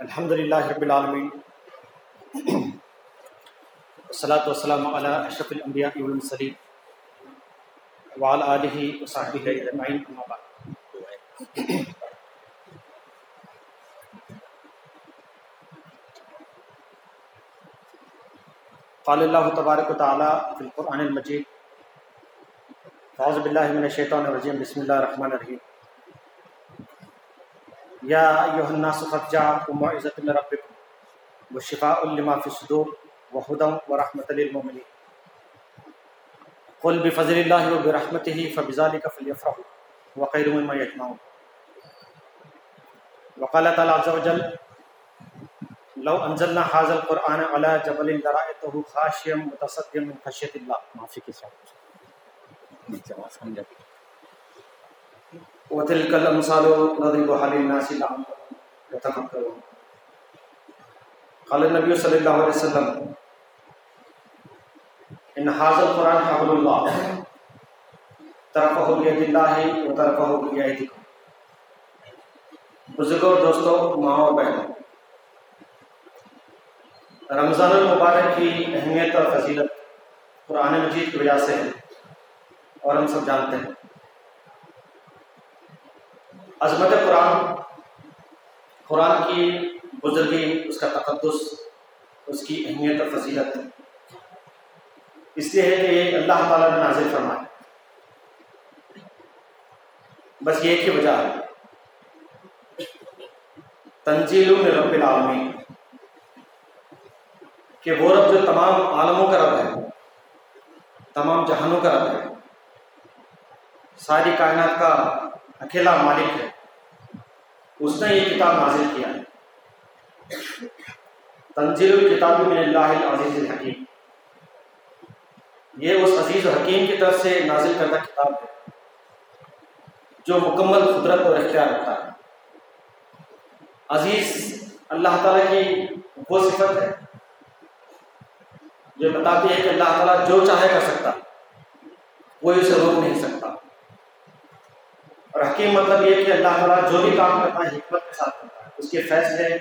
الحمد للہ رب العالمین۔ والصلاة والسلام على اشرف الانبیاء والمرسلین۔ وعلى آلہ وصحبہ اجمعین، اما بعد۔ قال اللہ تبارک و تعالی فی القرآن المجید۔ اعوذ باللہ من الشیطان الرجیم، بسم اللہ الرحمن الرحیم۔ یا ایہا الناس قد جاءتکم موعظۃ من ربکم وشفاء لما فی الصدور وهدى ورحمۃ للمؤمنین قل بفضل اللہ وبرحمتہ فبذلک فلیفرحوا وخیر مما یجمعون وقال تعالی عز وجل لو انزلنا هذا القرآن على جبل لرأيته خاشعا متصدعا من خشية الله. معافی کے ساتھ وتلك الأمثال نضربها للناس لعلهم يتفكرون. قال النبي صلى الله عليه وسلم، إن هذا القرآن حبل الله. طرفه بيد الله وطرفه بأيديكم بزرگوں، دوستوں ماں اور بہنوں، رمضان المبارک کی اہمیت اور فضیلت قرآن مجید کی وجہ سے ہے اور ہم سب جانتے ہیں۔ عظمت قرآن قرآن کی بزرگی، اس کا تقدس، اس کی اہمیت اور فضیلت۔ اس لیے ہے کہ یہ اللہ تعالیٰ نے نازل فرمایا۔ بس یہ ایک ہی وجہ ہے۔ تنزیل میں رب العالمین۔ کہ وہ رب جو تمام عالموں کا رب ہے، تمام جہانوں کا رب ہے، ساری کائنات کا اکیلا مالک ہے۔ اس نے یہ کتاب نازل کیا۔ ہے تنزیل الکتاب من اللہ العزیز الحکیم۔ یہ اس عزیز و حکیم کی طرف سے نازل کردہ کتاب ہے، جو مکمل قدرت اور اختیار رکھتا ہے۔ عزیز، اللہ تعالیٰ کی وہ صفت ہے، جو بتاتی ہے کہ اللہ تعالیٰ جو چاہے کر سکتا کوئی اسے روک نہیں سکتا۔ اور حکیم مطلب یہ کہ اللہ تعالیٰ جو بھی کام کرتا ہے حکمت کے ساتھ کرتا ہے۔ اس کے فیصلے،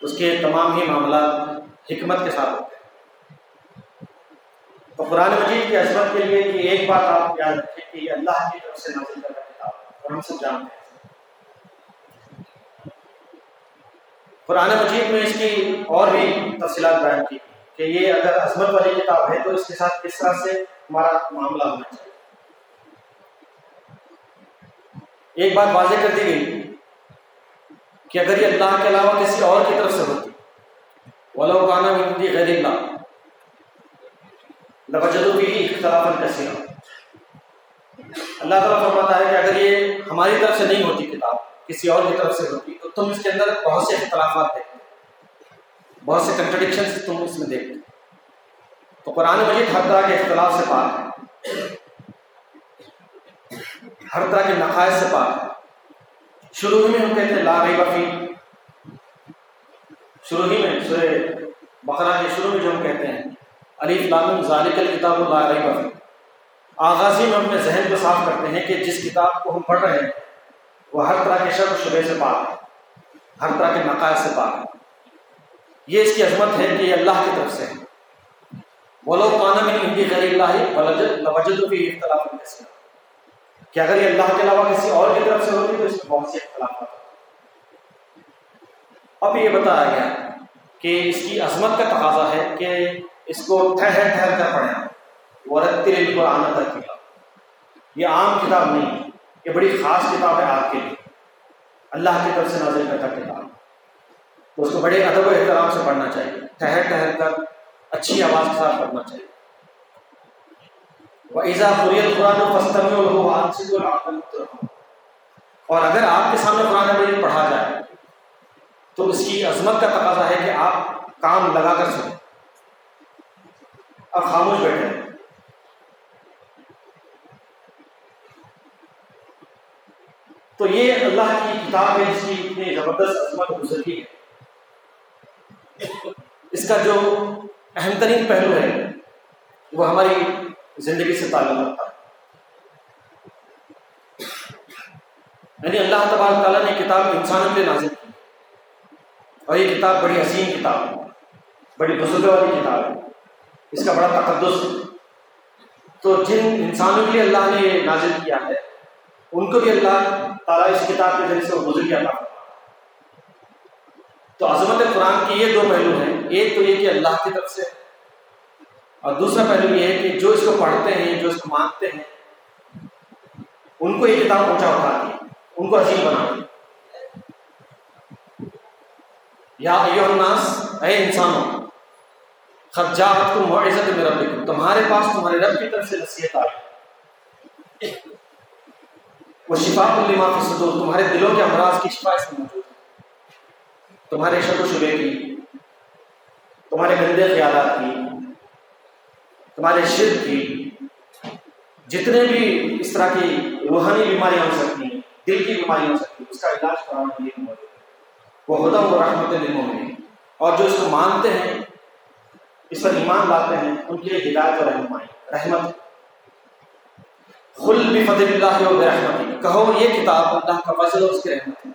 اس کے تمام ہی معاملات حکمت کے ساتھ ہوتے ہیں۔ تو قرآن مجید کی عظمت کے لیے کہ ایک بات آپ یاد رکھیں کہ یہ اللہ کی طرف سے نازل کردہ کتاب اور ہم سب جانتے ہیں۔ قرآن مجید میں اس کی اور بھی تفصیلات بیان کی کہ یہ اگر عظمت والی کتاب ہے تو اس کے ساتھ کس طرح سے ہمارا معاملہ ہونا چاہیے۔ ایک بات واضح کر دی گئی کہ اگر یہ اللہ کے علاوہ کسی اور کی طرف سے ہوتی، ولو کانا ہندی غیر اللہ لبجدو بھی اختلاف کثیر اللہ تعالیٰ فرماتا ہے کہ اگر یہ ہماری طرف سے نہیں ہوتی کتاب، کسی اور کی طرف سے ہوتی، تو تم اس کے اندر بہت سے اختلافات دیکھتے بہت سے کنٹرڈکشن تم اس میں دیکھتے تو قرآن مجید ہر طرح کے اختلاف سے پاک ہے۔ ہر طرح کے نقائص سے پاک ہے۔ شروع ہی میں ہم کہتے ہیں لا ریب فی۔ شروع ہی میں سورہ بقرہ کے شروع میں جو ہم کہتے ہیں علیف لام ذالک الکتاب لا ریب فی۔ آغازی میں اپنے ذہن کو صاف کرتے ہیں کہ جس کتاب کو ہم پڑھ رہے ہیں، وہ ہر طرح کے شک و شبے سے پاک ہے۔ ہر طرح کے نقائص سے پاک ہے۔ یہ اس کی عظمت ہے کہ یہ اللہ کی طرف سے ہے۔ بولو کانا میں ہندی غیر اللہ وجد بھی اختلاف کہ اگر یہ اللہ کے علاوہ کسی اور کی طرف سے ہوتی تو اس میں بہت سے اختلافات اب یہ بتایا گیا کہ اس کی عظمت کا تقاضا ہے کہ اس کو ٹھہر ٹھہر کر پڑھیں۔ ورتل قرآن ترتیلا یہ عام کتاب نہیں ہے، یہ بڑی خاص کتاب ہے آپ کے لیے۔ اللہ کی طرف سے نازل کرتا کتاب۔ تو اس کو بڑے ادب و احترام سے پڑھنا چاہیے۔ ٹھہر ٹھہر کر اچھی آواز کے ساتھ پڑھنا چاہیے۔ ایزا قریت قرآن اور اگر آپ کے سامنے قرآن مجید پڑھا جائے، تو اس کی عظمت کا تقاضا ہے کہ آپ کام لگا کر سنیں اور خاموش بیٹھے تو یہ اللہ کی کتاب ہے جس کی اتنی زبردست عظمت گزرتی ہے۔ اس کا جو اہم ترین پہلو ہے، وہ ہماری زندگی سے تعلق رکھتا ہے۔ یعنی اللہ تبارک تعالیٰ نے کتاب انسانوں کے نازک کی۔ اور یہ کتاب بڑی عظیم کتاب ہے، بڑی بزرگ والی کتاب ہے۔ اس کا بڑا تقدس ہے۔ تو جن انسانوں کے لیے اللہ نے یہ نازل کیا ہے، ان کو بھی اللہ تعالیٰ اس کتاب کے ذریعے سے وہ گزر تھا۔ تو عظمت قرآن کی یہ دو پہلو ہیں۔ ایک تو یہ کہ اللہ کی طرف سے اور دوسرا پہلو یہ ہے کہ جو اس کو پڑھتے ہیں، جو اس کو مانتے ہیں، ان کو یہ کتاب پہنچا اٹھاتی ہے، ان کو عظیم بنا یا الناس، اے انسانوں خرجات تم معزت میں رب تمہارے پاس تمہارے رب کی طرف سے نصیحت آئی وہ شفا الما کی صدور، تمہارے دلوں کے امراض کی شفا اس میں موجود ہے۔ تمہارے شک و شبے کی، تمہارے گندے خیالات کی تمہارے شرک کی جتنے بھی اس طرح کی روحانی بیماریاں ہو سکتی ہیں، دل کی بیماریاں ہو سکتی ہیں، اس کا علاج کرانے کے لیے موجود ہے وہ خدا و رحمت للمؤمنین۔ اور جو اس کو مانتے ہیں، اس پر ایمان لاتے ہیں، ان کے ہدایت اور رہنمائی، رحمت۔ خل بفضل اللہ و برحمتی کہو یہ کتاب اللہ کا فضل اور اس کی رحمت ہے۔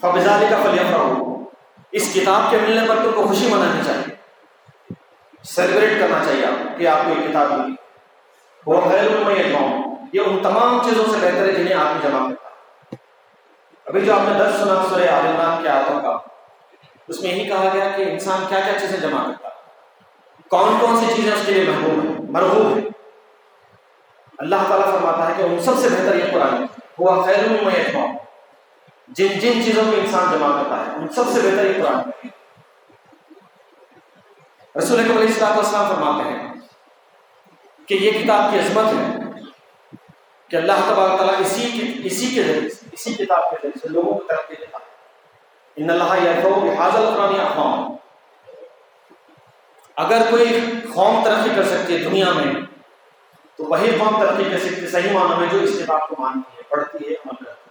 فبزالی کا فلیفرحوا اس کتاب کے ملنے پر تم کو خوشی منانی چاہیے۔ سیلیبریٹ کرنا چاہیے آپ کہ آپ کو یہ کتاب ملی۔ وہ خیر المعم یہ ان تمام چیزوں سے بہتر ہے جنہیں آپ نے جمع کرتا ابھی جو آپ نے درس سنا سورہ عالمان کے آتوں کا، اس میں یہی کہا گیا کہ انسان کیا کیا چیزیں جمع کرتا کون کون سی چیزیں اس کے لیے محبوب ہیں؟ مرغوب ہیں۔ اللہ تعالیٰ فرماتا ہے کہ ان سب سے بہتر یہ قرآن ہوا خیر المعم جن جن چیزوں کو انسان جمع کرتا ہے، ان سب سے بہتر یہ قرآن ہے۔ رسول علیہ السلام والسلام فرماتے ہیں کہ یہ کتاب کی عظمت ہے کہ اللہ تبارک تعالیٰ اسی کی اسی کے ذریعے سے اسی کتاب کے ذریعے سے لوگوں کو ترقی دیتا ہے۔ ان اللہ یہ حاضل قرآن اقوام۔ اگر کوئی قوم ترقی کر سکتی ہے دنیا میں، تو وہی قوم ترقی کر سکتی ہے صحیح معنوں میں جو اس کتاب کو مانتی ہے، پڑھتی ہے، عمل کرتی ہے۔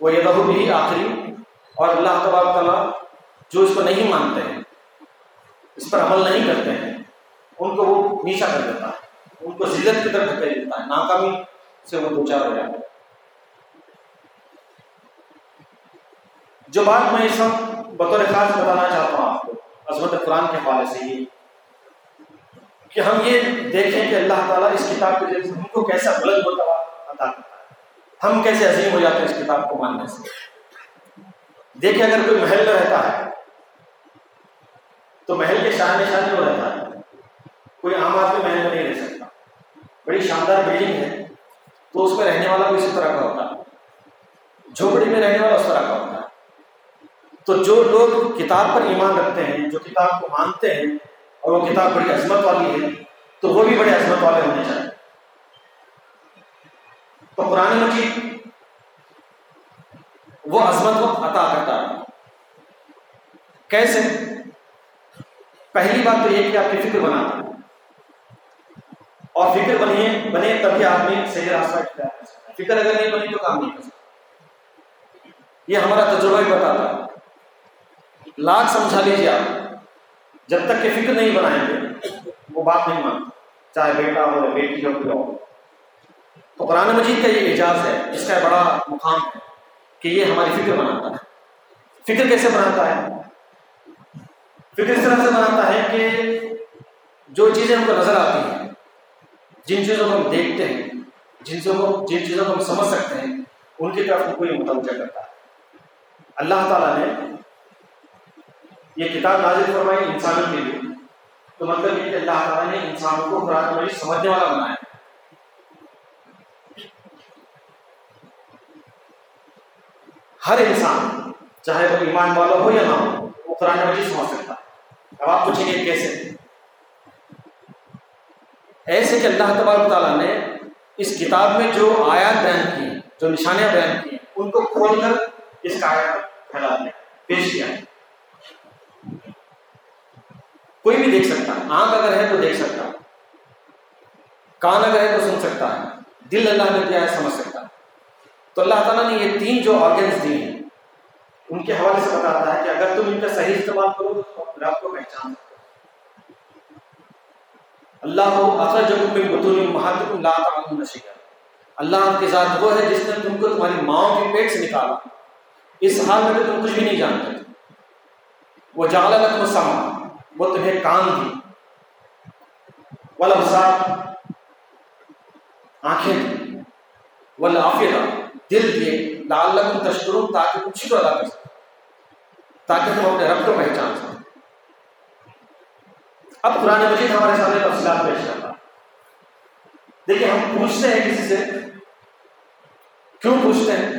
وہ یہ بہو بھی آخری اور اللہ تبارک تعالیٰ جو اس کو نہیں مانتے ہیں اس پر عمل نہیں کرتے ہیں۔ ان کو وہ نیچا کر دیتا ہے۔ ان کو ذلت کی طرف دھکیل دیتا ہے۔ ناکامی سے وہ دو چار ہو جاتا ہے جو بات میں اس وقت بطور خاص بتانا چاہتا ہوں آپ کو، عظمت قرآن کے حوالے سے یہ، کہ ہم یہ دیکھیں کہ اللہ تعالیٰ اس کتاب کے ذریعے ہم کو کیسا بلند مرتبہ عطا کرتا ہے۔ ہم کیسے عظیم ہو جاتے ہیں اس کتاب کو ماننے سے۔ دیکھیں اگر کوئی محل میں رہتا ہے تو محل کے شاہ نشان میں رہتا ہے۔ کوئی عام آدمی محل میں نہیں رہ سکتا۔ بڑی شاندار بلڈنگ ہے۔ تو اس میں رہنے والا اسی طرح کا ہوتا ہے۔ جھوپڑی میں رہنے والا اس طرح کا ہوتا ہے۔ تو جو لوگ کتاب پر ایمان رکھتے ہیں، جو کتاب کو مانتے ہیں، اور وہ کتاب بڑی عظمت والی ہے، تو وہ بھی بڑے عظمت والے ہونے چاہیے۔ تو قرآن مجید وہ عظمت کو عطا کرتا ہے۔ کیسے؟ پہلی بات تو یہ کہ آپ کی فکر بناتا اور فکر بنیے بنے تبھی آدمی صحیح راستہ اختیار کر سکتا فکر اگر نہیں بنی تو کام نہیں کر سکتا۔ یہ ہمارا تجربہ ہی بتاتا ہے۔ لاکھ سمجھا لیجیے آپ۔ جب تک کہ فکر نہیں بنائیں گے، وہ بات نہیں مانتا چاہے بیٹا ہو یا بیٹی ہو کوئی ہو۔ تو قرآن مجید کا یہ اعجاز ہے، اس کا بڑا مقام ہے کہ یہ ہماری فکر بناتا ہے۔ فکر کیسے بناتا ہے؟ فکر اس طرح سے بناتا ہے کہ جو چیزیں ہم کو نظر آتی ہیں، جن چیزوں کو ہم دیکھتے ہیں، جن چیزوں کو جن چیزوں کو ہم سمجھ سکتے ہیں، ان کی طرف کوئی متوجہ کرتا ہے۔ اللہ تعالیٰ نے یہ کتاب نازل فرمائی انسانوں کے لیے۔ تو مطلب یہ کہ اللہ تعالیٰ نے انسانوں کو قرآن مجید سمجھنے والا بنایا۔ ہر انسان، چاہے وہ ایمان والا ہو یا نہ ہو، وہ قرآن مجید سمجھ سکتا ہے۔ اب آپ پوچھیں گے کیسے ایسے کہ اللہ تبارک تعالیٰ نے اس کتاب میں جو آیات بیان کی جو نشانیاں بیان کی ان کو کھول کر اس کا آیات پھیلا دیا، پیش کیا۔ کوئی بھی دیکھ سکتا ہے، آنکھ اگر ہے تو دیکھ سکتا ہے، کان اگر ہے تو سن سکتا ہے، دل اللہ نے دیا ہے، سمجھ سکتا ہے۔ تو اللہ تعالیٰ نے یہ تین جو آرگنس دیے ہیں ان کے حوالے سے بتاتا ہے کہ اگر تم ان کا صحیح استعمال کرو تو اپنے آپ کو پہچان اللہ اخرجکم من بطون امہاتکم لا تعلمون شیئا اللہ کی ذات وہ ہے جس نے تم کو تمہاری ماؤں کے پیٹ سے نکالا۔ اس حال میں تو تم کچھ بھی نہیں جانتے۔ وہ جالا لکم سما وہ تمہیں کان دی۔ ولابصار آنکھیں دی۔ والعافیہ، دل دیے۔ لعلکم تشکرون تاکہ تم شکر ادا کر سکتے تاکہ تم اپنے رب کو پہچان سکتے اب قرآن مجید ہمارے سامنے تفصیلات پیش کرتا دیکھیں، ہم پوچھتے ہیں کسی سے، کیوں پوچھتے ہیں؟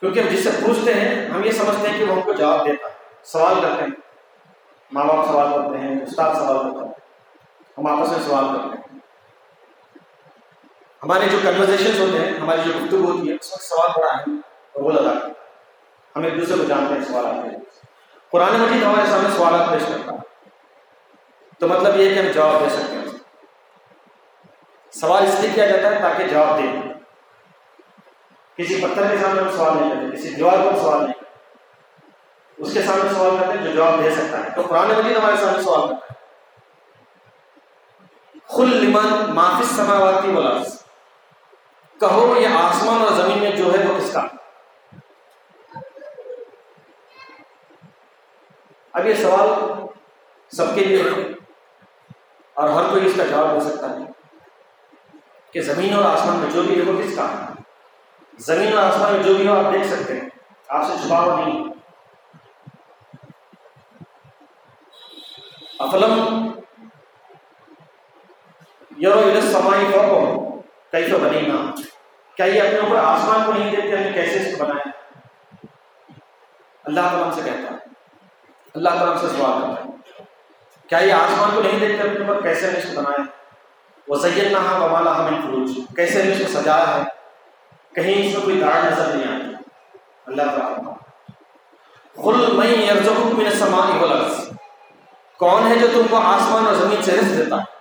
کیونکہ ہم جس سے پوچھتے ہیں، ہم یہ سمجھتے ہیں کہ وہ ہم کو جواب دیتا ہے۔ سوال کرتے ہیں۔ ماں باپ سوال کرتے ہیں، استاد سوال کرتے ہیں۔ ہم آپس میں سوال کرتے ہیں۔ ہمارے جو کنورزیشن ہوتے ہیں، ہماری جو گفتگو ہوتی ہے، اس وقت سوال بڑا ہے اور وہ لگا ہم ایک دوسرے کو جانتے ہیں، سوال آتے ہیں۔ قرآن مجید ہمارے سامنے سوالات پیش کرتا ہے۔ تو مطلب یہ ہے کہ ہم جواب دے سکتے ہیں۔ سوال اس لیے کیا جاتا ہے تاکہ جواب دیں۔ کسی پتھر کے سامنے ہم سوال نہیں کرتے، کسی دیوار پر سوال نہیں کرتے۔ اس کے سامنے سوال کرتے ہیں جو جواب دے سکتا ہے۔ تو قرآن مجید ہمارے سامنے سوال کرتا ہے۔ خل لمن معافی سماواتی والارض کہو یہ آسمان اور زمین میں جو ہے وہ کس کا؟ اب یہ سوال سب کے لیے اور ہر کوئی اس کا جواب دے سکتا ہے کہ زمین اور آسمان میں جو بھی ہے وہ کس کا ہے؟ زمین اور آسمان میں جو بھی ہو آپ دیکھ سکتے ہیں، آپ سے چھپا ہوا نہیں افلم یورو سمائی فوق کیسے بنے نا۔ کیا یہ اپنے اوپر آسمان کو نہیں دیکھتے، ہمیں کیسے اس کو بنایا اللہ تعالیٰ سے کہتا ہے۔ اللہ تعالیٰ سے سوال کرتا ہے۔ کیا یہ آسمان کو نہیں دیکھتے، اپنے اوپر کیسے ہمیں اس کو بنایا وہ زین نہ ومالا ہمیں فروج۔ کیسے ہمیں اس کو سجایا ہے؟ کہیں اس میں کوئی داڑ نظر نہیں آتی۔ اللہ تعالیٰ خل میں یرزقک من السماء والارض کون ہے جو تم کو آسمان اور زمین سے رزق دیتا ہے؟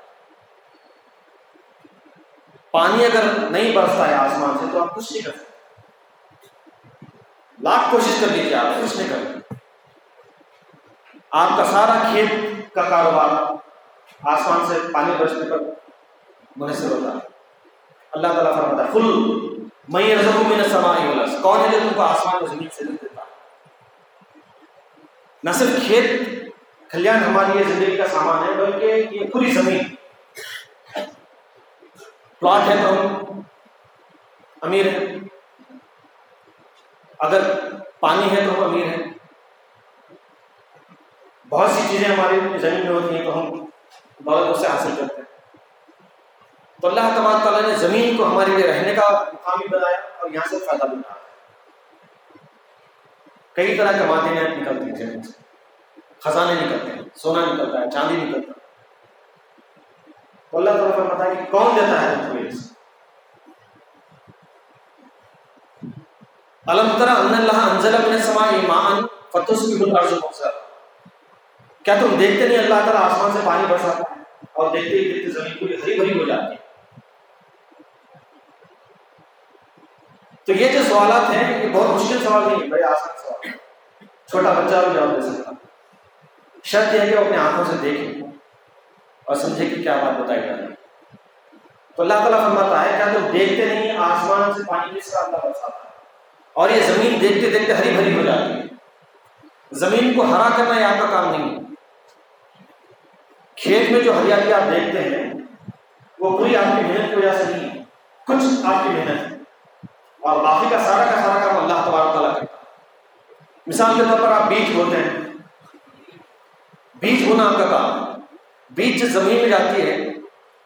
پانی اگر نہیں برستا ہے آسمان سے تو آپ کچھ نہیں کر سکتے۔ لاکھ کوشش کر لیجیے آپ، کچھ نہیں کر آپ کا سارا کھیت کا کاروبار آسمان سے پانی برسنے پر منحصر ہوتا ہے۔ اللہ تعالیٰ فرماتا ہے فل میں رزق من السماء والارض، کون ہے جو تم کو آسمان اور زمین سے رزق دیتا نہ صرف کھیت، کھلیان ہماری یہ زندگی کا سامان ہے، بلکہ یہ پوری زمین۔ پلاٹ ہے تو ہم امیر ہیں۔ اگر پانی ہے تو ہم امیر ہیں۔ بہت سی چیزیں ہماری زمین میں ہوتی ہیں تو ہم دولت اس سے حاصل کرتے ہیں۔ تو اللہ تبارک تعالیٰ نے زمین کو ہمارے لیے رہنے کا مقام بھی بنایا اور یہاں سے فائدہ بھی اٹھایا کئی طرح کے معدنیات نکلتی ہیں زمین سے خزانے نکلتے ہیں، سونا نکلتا ہے، چاندی نکلتا ہے۔ اللہ تعالیٰ فرماتا ہے کہ کون دیتا ہے تم علم ترا ان اللہ انزل من السماء ماء فتصبح الارض مخضرا کیا تم دیکھتے نہیں اللہ تعالیٰ آسمان سے پانی برساتا ہے اور دیکھتے ہی دیکھتے زمین پوری ہری بھری ہو جاتی ہے؟ تو یہ جو سوالات ہیں، یہ بہت مشکل سوال نہیں ہے بڑے آسان سوال چھوٹا بچہ بھی جواب دے سکتا شرط یہ ہے کہ وہ اپنے آنکھوں سے دیکھیں اور سمجھے کہ کیا بات بتائی جا رہی ہے۔ تو اللہ تعالیٰ فرماتا ہے، کیا تم دیکھتے نہیں آسمان سے پانی کس طرح اللہ برساتا ہے؟ اور یہ زمین دیکھتے دیکھتے ہری بھری ہو جاتی ہے۔ زمین کو ہرا کرنا یہ آپ کا کام نہیں ہے۔ کھیت میں جو ہریالی آپ دیکھتے ہیں، وہ پوری آپ کی محنت کی وجہ سے نہیں ہے۔ کچھ آپ کی محنت ہے۔ اور باقی کا سارا کا سارا کام اللہ تبارک تعالیٰ کرتا ہے۔ مثال کے طور پر آپ بیج بولتے ہیں۔ بیج ہونا آپ کا کام بیج زمین میں جاتی ہے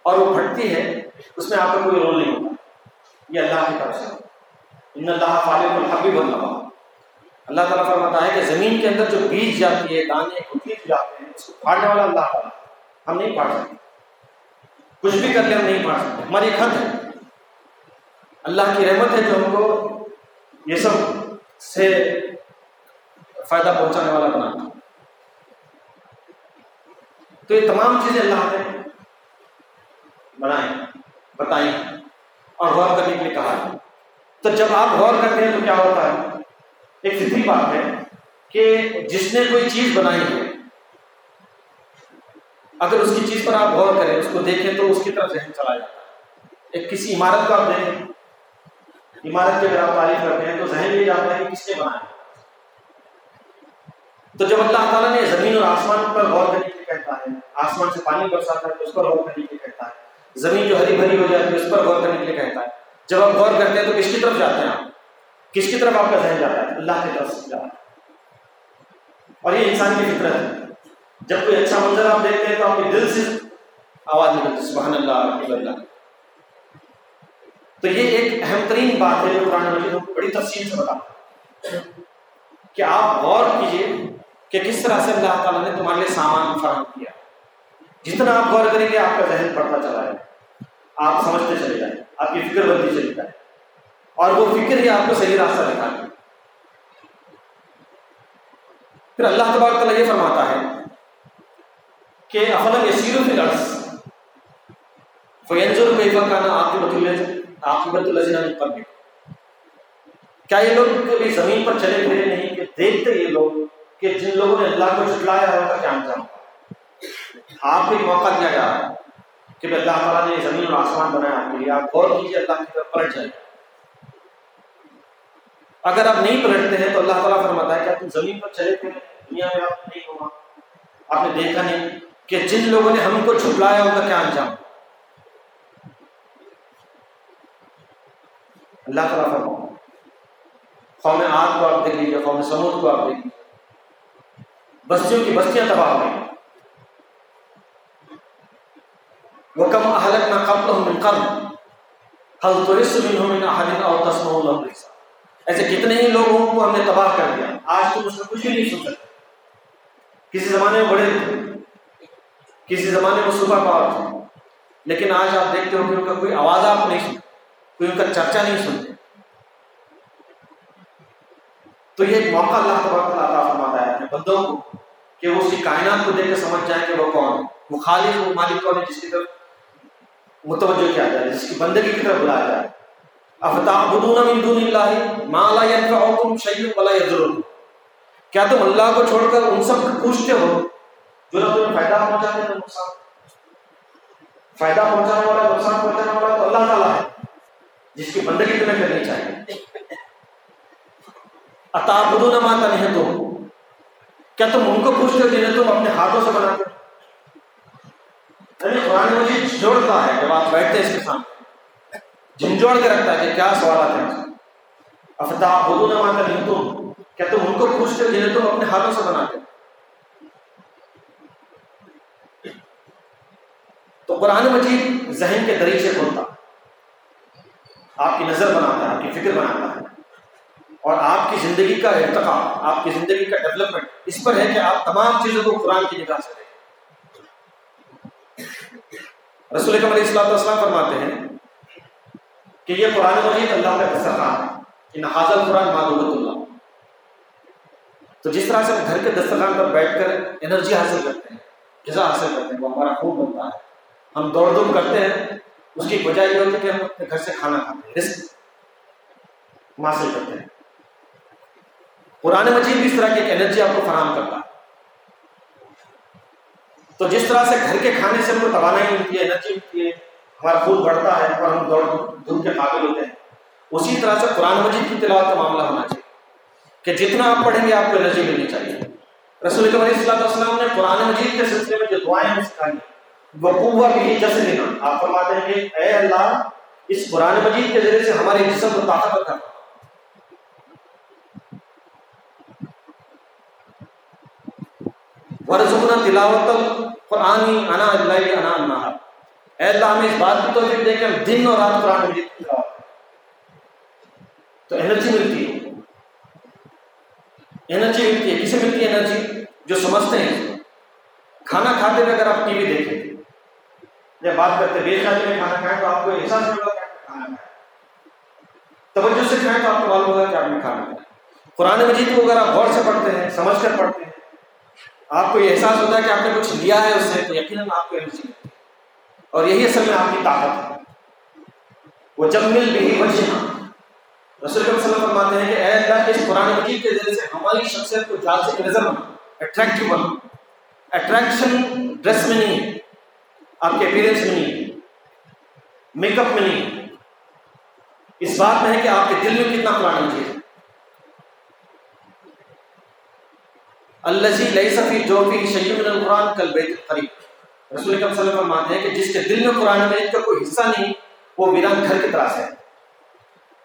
اور وہ پھٹتی ہے، اس میں آپ کا کوئی رول نہیں ہوتا۔ یہ اللہ کی طرف سے۔ ان اللہ خالق الحبیب اللہ اللہ تعالیٰ فرماتا ہے کہ زمین کے اندر جو بیج جاتی ہے، دانے گٹھلی جاتے ہیں، اس کو پھاڑنے والا اللہ تعالیٰ۔ ہم نہیں پھاڑ سکتے۔ کچھ بھی کر کے ہم نہیں پھاڑ سکتے۔ ہماری ایک حد ہے۔ اللہ کی رحمت ہے جو ہم کو یہ سب سے فائدہ پہنچانے والا بناتا ہے۔ تو یہ تمام چیزیں اللہ نے بنائیں، بتائیں اور غور کرنے کے لیے کہا ہے۔ تو جب آپ غور کرتے ہیں تو کیا ہوتا ہے؟ ایک فطری بات ہے کہ جس نے کوئی چیز بنائی ہے، اگر اس کی چیز پر آپ غور کریں، اس کو دیکھیں تو اس کی طرف ذہن چلا جاتا ہے۔ ایک کسی عمارت کو آپ دیکھیں، عمارت کی اگر آپ تعریف کرتے ہیں تو ذہن یہ جاتا ہے کہ کس نے بنایا۔ تو جب اللہ تعالیٰ نے زمین اور آسمان پر غور کرنے کے کہتا ہے۔ آسمان سے پانی برساتا ہے تو اس پر غور کرنے کے لیے کہتا ہے۔ زمین جو ہری بھری ہو جاتی ہے، اس پر غور کرنے کے لیے کہتا ہے۔ جب آپ غور کرتے ہیں تو کس کی طرف جاتے ہیں آپ کس کی طرف آپ کا ذہن جاتا ہے؟ اللہ کی طرف جاتا ہے۔ اور یہ انسان کی فطرت ہے۔ جب کوئی اچھا منظر آپ دیکھتے ہیں تو آپ کے دل سے آواز نکلتی سبحان اللہ اللہ۔ تو یہ ایک اہم ترین بات ہے جو قرآن مجید بڑی تفصیل سے بتا کہ آپ غور کیجیے کہ کس طرح سے اللہ تعالیٰ نے تمہارے لیے سامان فراہم کیا؟ جتنا آپ غور کریں گے، آپ کا ذہن پڑتا چلا ہے آپ سمجھتے چلے جائیں آپ کی فکر بنتی چلی جائے اور وہ فکر ہی آپ کو صحیح راستہ دکھاتی پھر اللہ تبارک تعالیٰ یہ فرماتا ہے کہ افلم یسیر فی الارض؟ فینظر کیف کان عاقبۃ عاقبۃ الذین من قبل کیا یہ لوگ کبھی زمین پر چلے پھرے نہیں، کہ دیکھتے یہ لوگ کہ جن لوگوں نے اللہ کو جھٹلایا ہے، ان کا کیا انجام؟ آپ کو ایک موقع دیا جا رہا ہے کہ اللہ تعالیٰ نے زمین اور آسمان بنایا آپ کے لیے۔ آپ غور کیجیے اللہ کی طرف پلٹ جائے اگر آپ نہیں پلٹتے ہیں تو اللہ تعالیٰ فرماتا ہے کہ تم زمین پر چلے تھے دنیا میں آپ نہیں ہوگا آپ نے دیکھا نہیں کہ جن لوگوں نے ہم کو چھپلایا ان کا کیا انجام؟ اللہ تعالیٰ فرما قوم آگ کو آپ دیکھ لیجیے قوم سمود کو آپ دیکھ لیجیے بستیوں کی بستیاں تباہ ہو گئی وہ کم اہلک نہ قبل من قبل حل تو اس من من احد او تسمع ایسے کتنے ہی لوگوں کو ہم نے تباہ کر دیا۔ آج تم اس میں کچھ بھی نہیں سن سکتے۔ کسی زمانے میں بڑے تھے۔ کسی زمانے میں سپر پاور تھے۔ لیکن آج آپ دیکھتے ہو کہ ان کا کوئی آواز آپ نہیں سنتے، کوئی ان کا چرچا نہیں سنتے۔ تو یہ ایک موقع اللہ تبارک عطا فرماتا ہے، اپنے بندوں کو کہ وہ اسی کائنات کو دیکھ کے سمجھ جائیں کہ وہ کون ہے۔ وہ خالق وہ مالک کون ہے جس کی طرف متوجہ کیا جائے جس کی بندگی کی طرف بلایا جائے افتعبدون من دون اللہ ما لا ينفعكم شيء ولا يضركم کیا تم اللہ کو چھوڑ کر ان سب کو پوچھتے ہو جو نہ تمہیں فائدہ پہنچاتے ہیں نقصان فائدہ پہنچانے والا، نقصان پہنچانے والا تو اللہ تعالیٰ ہے، جس کی بندگی تمہیں کرنی چاہیے۔ اتابدون ما تنہتم کیا تم ان کو پوچھتے ہو جنہیں تم اپنے ہاتھوں سے بناتے یعنی قرآن مجید جوڑتا ہے جب آپ بیٹھتے ہیں اس کے سامنے۔ جھنجھوڑ کے رکھتا ہے کہ کیا سوالات ہیں؟ افتابدون ما تنہتم کیا تم ان کو پوچھتے جنہیں تم اپنے ہاتھوں سے بناتے تو قرآن مجید ذہن کے دریچے کھولتا۔ آپ کی نظر بناتا ہے، آپ کی فکر بناتا ہے۔ اور آپ کی زندگی کا ارتقا آپ کی زندگی کا ڈیولپمنٹ اس پر ہے کہ آپ تمام چیزوں کو قرآن کی نگاہ سے دیکھیں۔ رسول قمر اصلاۃ والسلام فرماتے ہیں کہ یہ قرآن مجید اللہ کا دسترخوان ہے۔ کہ حاضر قرآن معلومت اللہ۔ تو جس طرح سے ہم گھر کے دسترخوان پر بیٹھ کر انرجی حاصل کرتے ہیں، غذا حاصل کرتے ہیں، وہ ہمارا خون بنتا ہے۔ ہم دوڑ دوڑ کرتے ہیں، اس کی وجہ یہ ہوتی ہے کہ ہم اپنے گھر سے کھانا کھاتے ہیں رسک حاصل کرتے ہیں۔ قرآن مجید بھی اس طرح کی ایک انرجی آپ کو فراہم کرتا ہے۔ تو جس طرح سے گھر کے کھانے سے ہم کو توانائی ملتی ہے انرجی ملتی ہے، ہمارا خون بڑھتا ہے اور ہم دوڑ دھوپ کے قابل ہوتے ہیں۔ اسی طرح سے قرآن مجید کی تلاوت کا معاملہ ہونا چاہیے کہ جتنا آپ پڑھیں گے، آپ کو انرجی ملنی چاہیے۔ رسول کریم علیہ السلام والسلام نے قرآن مجید کے سلسلے میں جو دعائیں ہمیں سکھائی وقوع بھی جس دینا آپ فرماتے ہیں کہ اے اللہ، اس قرآن مجید کے ذریعے سے ہمارے جسم کو طاقت کر ورزقنا تلاوت القرآن انا اللہ انا النہار اے اللہ، ہمیں اس بات کی توفیق دے کہ ہم دن اور رات قرآن مجید کی تلاوت تو انرجی ملتی ہے۔ انرجی ملتی ہے۔ کسے ملتی ہے انرجی جو سمجھتے ہیں۔ کھانا کھاتے ہوئے اگر آپ ٹی وی دیکھیں۔ جب بات کرتے بے خیالی میں کھانا کھائیں تو آپ کو احساس ہوگا کہ کھانا کھائیں توجہ سے کھائیں تو آپ کو معلوم ہوگا کہ آپ نے کھانا کھایا۔ قرآن مجید کو اگر آپ غور سے پڑھتے ہیں، سمجھ کر پڑھتے ہیں آپ کو یہ احساس ہوتا ہے کہ آپ نے کچھ لیا ہے اس سے تو یقیناً آپ کو انرجی ملتی اور یہی اصل میں آپ کی طاقت ہے۔ وہ جب مل بھی وجہ رسول اللہ صلی اللہ فرماتے ہیں کہ اے اللہ، اس قرآن مجید کے ذریعے سے ہماری شخصیت کو جال سے نظر بنا اٹریکٹیو بنا اٹریکشن ڈریس میں نہیں ہے۔ آپ کے اپیرنس میں نہیں ہے۔ میک اپ میں نہیں ہے۔ اس بات میں ہے کہ آپ کے دل میں کتنا قرآن مجید ہے۔ اللہ لئی سفی جو بھی شیب القرآن کل بیت قریب رسول صلی اللہ علیہ وسلم مانتے ہیں کہ جس کے دل میں قرآن مجید کا کوئی حصہ نہیں، وہ ویران گھر کی طرح سے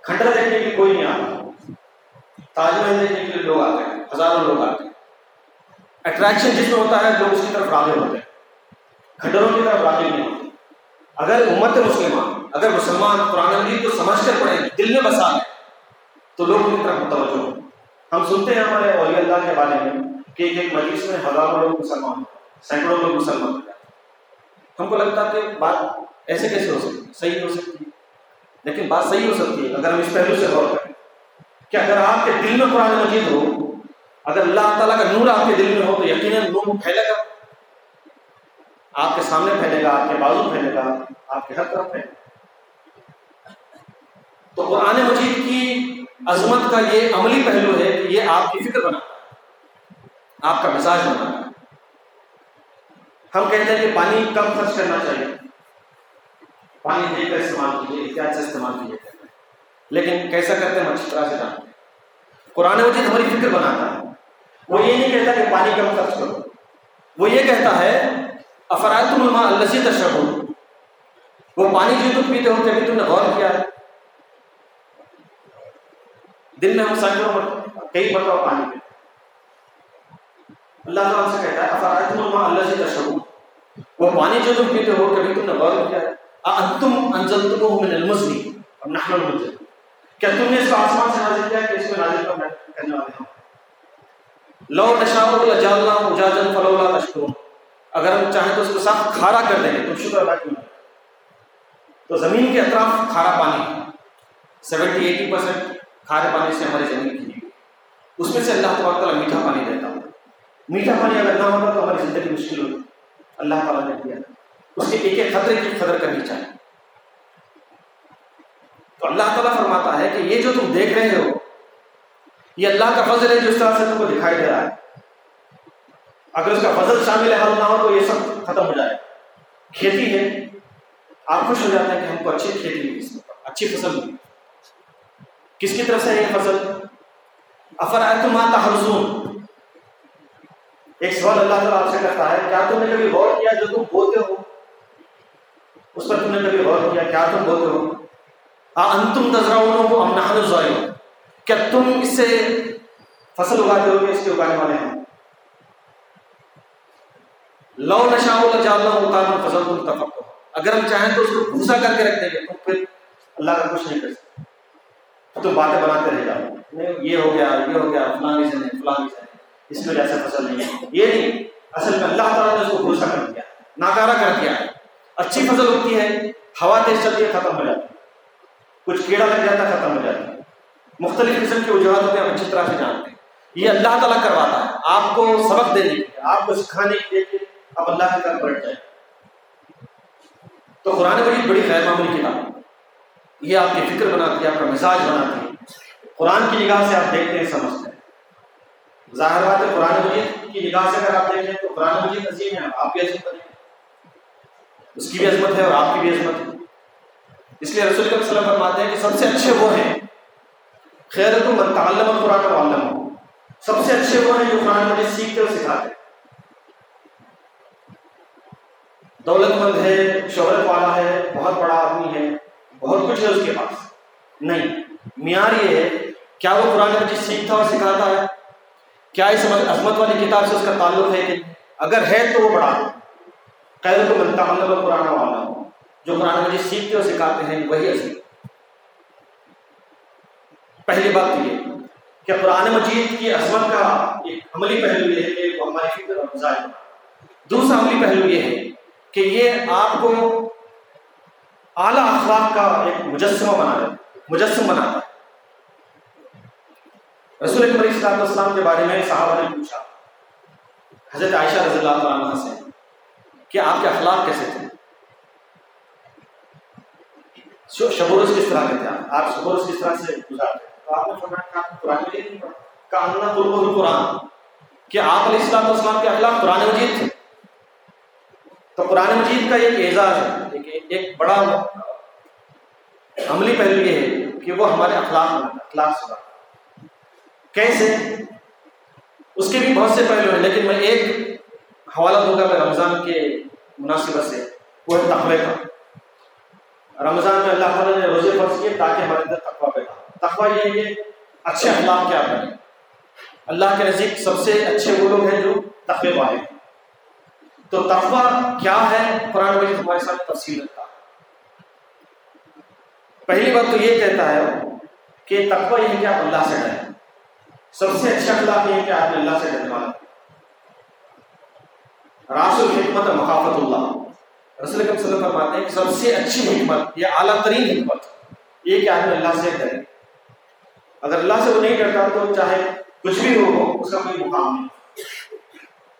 کھنڈر دیکھنے کے کوئی نہیں آتا۔ تاج محل دیکھنے کے لیے لوگ آتے ہیں، ہزاروں لوگ آتے ہیں۔ اٹریکشن جس میں ہوتا ہے، لوگ اس کی طرف راغب ہوتے ہیں۔ کھنڈروں کی طرف راغب نہیں ہوتے۔ اگر امت مسلمان، اگر مسلمان قرآن مجید کو سمجھ کر پڑھیں، دل میں بسا لیں، تو لوگ ان کی طرف متوجہ ہوں۔ ہم سنتے ہیں ہمارے اولیاء اللہ کے بارے میں کہ ایک مجلس میں ہزاروں لوگ مسلمان سینکڑوں لوگ مسلمان ہو جاتے ہم کو لگتا ہے کہ بات ایسے کیسے ہو سکتی صحیح ہو سکتی ہے۔ لیکن بات صحیح ہو سکتی ہے اگر ہم اس پہلو سے غور کریں۔ کہ اگر آپ کے دل میں قرآن مجید ہو، اگر اللہ تعالیٰ کا نور آپ کے دل میں ہو، تو یقیناً نور پھیلے گا۔ آپ کے سامنے پھیلے گا، آپ کے بازو پھیلے گا، آپ کے ہر طرف پھیلے گا۔ تو قرآن مجید کی عظمت کا یہ عملی پہلو ہے کہ یہ آپ کی فکر بناتا ہے۔ آپ کا مزاج بناتا ہے ہم کہتے ہیں کہ پانی کم خرچ کرنا چاہیے۔ پانی دے کر استعمال کیجیے، احتیاط سے استعمال کیجیے۔ لیکن کیسا کرتے ہیں ہم؟ اچھی طرح سے جانتے ہیں۔ قرآن مجید ہماری فکر بناتا ہے۔ وہ یہ نہیں کہتا کہ پانی کم خرچ کرو۔ وہ یہ کہتا ہے افراد الماء الزی تشرب وہ پانی جو تم پیتے ہو کبھی تم نے غور کیا ہے۔ دن میں ہم سینکڑوں کئی مرتبہ پانی پیتے۔ اللہ تعالیٰ سے کہتا ہے افراد الماء الزی تشرب وہ پانی جو تم پیتے ہو، کبھی تم نے غور کیا ہے؟ انتم انزلتموه من المزنی اب نحن المنزل کیا تم نے اس کو آسمان سے نازل کیا کہ اس میں نازل کرنا کرنے والے ہوں۔ لو نشاء لجعلنا اجاجا فلولا تشکرون۔ اگر ہم چاہیں تو اس کو صاف کھارا کر دیں گے۔ تم شکر ادا کیوں تو زمین کے اطراف کھارا پانی۔ سیونٹی ایٹی پرسینٹ کھارے پانی سے ہماری زمین کی اس میں سے اللہ تبارک تعالیٰ میٹھا پانی دیتا ہوں۔ میٹھا پانی اگر نہ ہوگا تو ہماری زندگی مشکل ہوگی۔ اللہ تعالیٰ نے دیا۔ اس کے ایک ایک خطرے کی قدر کرنی چاہیے۔ تو اللہ تعالیٰ فرماتا ہے کہ یہ جو تم دیکھ رہے ہو، یہ اللہ کا فضل ہے جو اس طرح سے تم کو دکھائی دے رہا ہے۔ اگر اس کا فضل شامل حل نہ ہو تو یہ سب ختم ہو جائے۔ کھیتی ہے۔ آپ خوش ہو جاتے ہیں کہ ہم کو اچھی کھیتی ملی۔ اچھی فصل ملی۔ کس کی طرف سے ہے یہ فصل افرائے افر تحرزون؟ ایک سوال اللہ تعالیٰ آپ سے کرتا ہے، کیا تم نے کبھی غور کیا جو تم بولتے ہو؟ اس پر تم نے کبھی غور کیا کیا تم بولتے ہو؟ انتم تزرعون ام نحن الزارعون کیا تم اس سے فصل اگاتے ہو اس کے اگانے والے ہیں؟ لو نشا لجعلنا فصل تم تفق اگر ہم چاہیں تو اس کو بھوسا کر کے رکھ دیں گے، تو پھر اللہ کا کچھ نہیں کر سکتے۔ تو باتیں بناتے رہ جاؤ۔ یہ ہو گیا، یہ ہو گیا فلاں ریزن ہے فلاں ریزن ہے اس میں جیسے فصل نہیں ہے یہ نہیں اصل میں اللہ تعالیٰ نے اس کو بھروسا کر دیا، ناکارہ کر دیا ہے۔ اچھی فصل ہوتی ہے، ہوا تیز چلتی ہے، ختم ہو جاتی ہے۔ کچھ کیڑا لگ جاتا ہے، ختم ہو جاتا ہے۔ مختلف قسم کی وجوہات ہوتے ہیں، ہم اچھی طرح سے جانتے ہیں۔ یہ اللہ تعالیٰ کرواتا ہے۔ آپ کو سبق دینے کے لیے آپ کو سکھانے کے لیے آپ اللہ کی طرف بڑھ جائیں۔ تو قرآن بڑی بڑی غیر معمولی کتاب یہ آپ کی فکر بناتی ہے، آپ کا مزاج بناتی ہے۔ قرآن کی نگاہ سے آپ دیکھتے ہیں، سمجھتے ہیں۔ ظاہر بات ہے، قرآن مجید کی نگاہ سے اگر آپ دیکھیں تو قرآن مجید عظیم ہے، آپ کی عظمت ہے اس کی بھی عظمت ہے اور آپ کی بھی عظمت ہے۔ اس لیے رسول اللہ وسلم فرماتے ہیں کہ سب سے اچھے وہ ہیں۔ خیر تو من تعلم القرآن و علم سب سے اچھے وہ ہیں جو قرآن مجید سیکھتے اور سکھاتے۔ دولت مند ہے، شہرت والا ہے، بہت بڑا آدمی ہے، بہت کچھ ہے اس کے پاس۔ نہیں، معیار یہ ہے، کیا وہ قرآن مجید سیکھتا اور سکھاتا ہے؟ کیا اس عظمت والی کتاب سے اس کا تعلق ہے کہ اگر ہے تو وہ بڑا خیر تو من تعلم القرآن و جو قرآن مجید سیکھتے اور سکھاتے ہیں، وہی اصل پہلی بات یہ کہ قرآن مجید کی عظمت کا ایک عملی پہلو یہ ہے کہ وہ ہماری فکر اور مزاج دوسرا عملی پہلو یہ ہے کہ یہ آپ کو اعلیٰ اخلاق کا ایک مجسمہ بنا ہے مجسم بناتا ہے رسول اکبر صلاح السلام کے بارے میں صحابہ نے پوچھا۔ حضرت عائشہ رضی اللہ عنہ سے کہ آپ کے اخلاق کیسے تھے؟ شبورس کس طرح کے تھے آپ؟ شبورس کس طرح سے گزارتے تو آپ نے فرمایا کہ قرآن مجید نہیں پڑھا کہنا قرب القرآن۔ کہ آپ علیہ السلام والسلام کے اخلاق قرآن مجید تھے؟ تو قرآن مجید کا ایک اعزاز ہے ایک, ایک بڑا عملی پہلو یہ ہے کہ وہ ہمارے اخلاق اخلاق سے کیسے؟ اس کے بھی بہت سے پہلو ہیں، لیکن میں ایک حوالہ دوں گا میں رمضان کے مناسبت سے، وہ ہے تقوی کا۔ رمضان میں اللہ تعالیٰ نے روزے فرض کیے تاکہ ہمارے اندر تقوی پیدا تقوی یہ ہے کہ اچھے اخلاق کیا بنے۔ اللہ کے نزدیک سب سے اچھے وہ لوگ ہیں جو تقوی والے تو تقوی کیا ہے؟ قرآن مجید ہمارے ساتھ تفصیل رکھتا پہلی بات تو یہ کہتا ہے کہ تقوی یہ ہے کہ آپ اللہ سے ڈریں۔ سب سے اچھا اخلاق یہ ہے کہ آپ نے اللہ سے ڈرنے راس الحکمت مخافت اللہ۔ رسول صلی اللہ علیہ وسلم فرماتے ہیں کہ سب سے اچھی حکمت یا اعلیٰ ترین حکمت، یہ کہ آدمی اللہ سے ڈرے۔ اگر اللہ سے وہ نہیں ڈرتا تو چاہے کچھ بھی ہو، اس کا کوئی مقام نہیں۔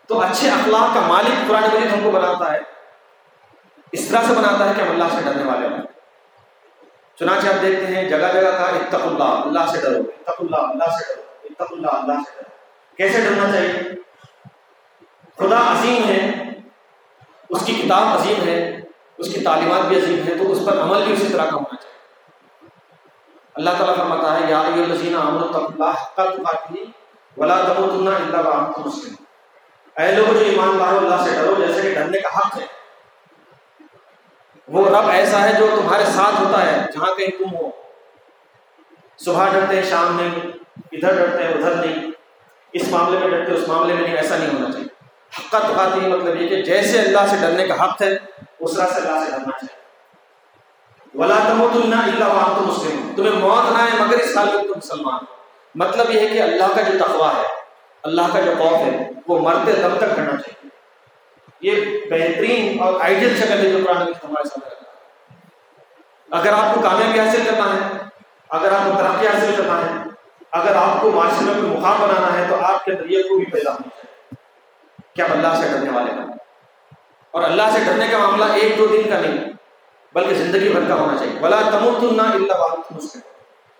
تو اچھے اخلاق کا مالک قرآن مجید ہم کو بناتا ہے۔ اس طرح سے بناتا ہے کہ ہم اللہ سے ڈرنے والے ہیں چنانچہ آپ دیکھتے ہیں، جگہ جگہ کا اتق اللہ اللہ سے ڈرو اتق اللہ اللہ سے ڈرو۔ اتق اللہ اللہ سے کیسے ڈرنا چاہیے؟ خدا عظیم ہے، اس کی کتاب عظیم ہے، اس کی تعلیمات بھی عظیم ہے تو اس پر عمل بھی اسی طرح کا ہونا چاہیے۔ اللہ تعالیٰ فرماتا ہے، یا ایو الذین آمنوا تقوا اللہ حق تقاته ولا تموتن الا وانتم مسلمون۔ اے لوگوں جو ایمان لائے اللہ سے ڈرو، جیسے کہ ڈرنے کا حق ہے۔ وہ رب ایسا ہے جو تمہارے ساتھ ہوتا ہے، جہاں کہیں تم ہو۔ صبح ڈرتے ہیں، شام نہیں۔ ادھر ڈرتے ہیں، ادھر نہیں۔ اس معاملے میں ڈرتے، اس معاملے میں نہیں، ایسا نہیں ہونا چاہیے۔ حق تقاتی مطلب یہ کہ جیسے اللہ سے ڈرنے کا حق ہے، اس طرح سے اللہ سے ڈرنا چاہیے۔ ولا تموتن الا وانتم مسلمون۔ تمہیں موت نہ آئے مگر اس حال میں تم مسلمان مطلب یہ ہے کہ اللہ کا جو تقوی ہے، اللہ کا جو خوف ہے، وہ مرتے دم تک کرنا چاہیے۔ یہ بہترین اور آئیڈیل شکل ہے جو قرآن ہمارے سامنے رکھا۔ ہے اگر آپ کو کامیابی حاصل کرنا ہے، اگر آپ کو ترقی حاصل کرنا ہے اگر آپ کو معاشرے میں کوئی مقام بنانا ہے تو آپ کے اندر یہ کو بھی پیدا ہونا چاہیے کہ آپ اللہ سے ڈرنے والے بنیں اور اللہ سے ڈرنے کا معاملہ ایک دو دن کا نہیں، بلکہ زندگی بھر کا ہونا چاہیے۔ بلا تمتن الا وانتم مسلم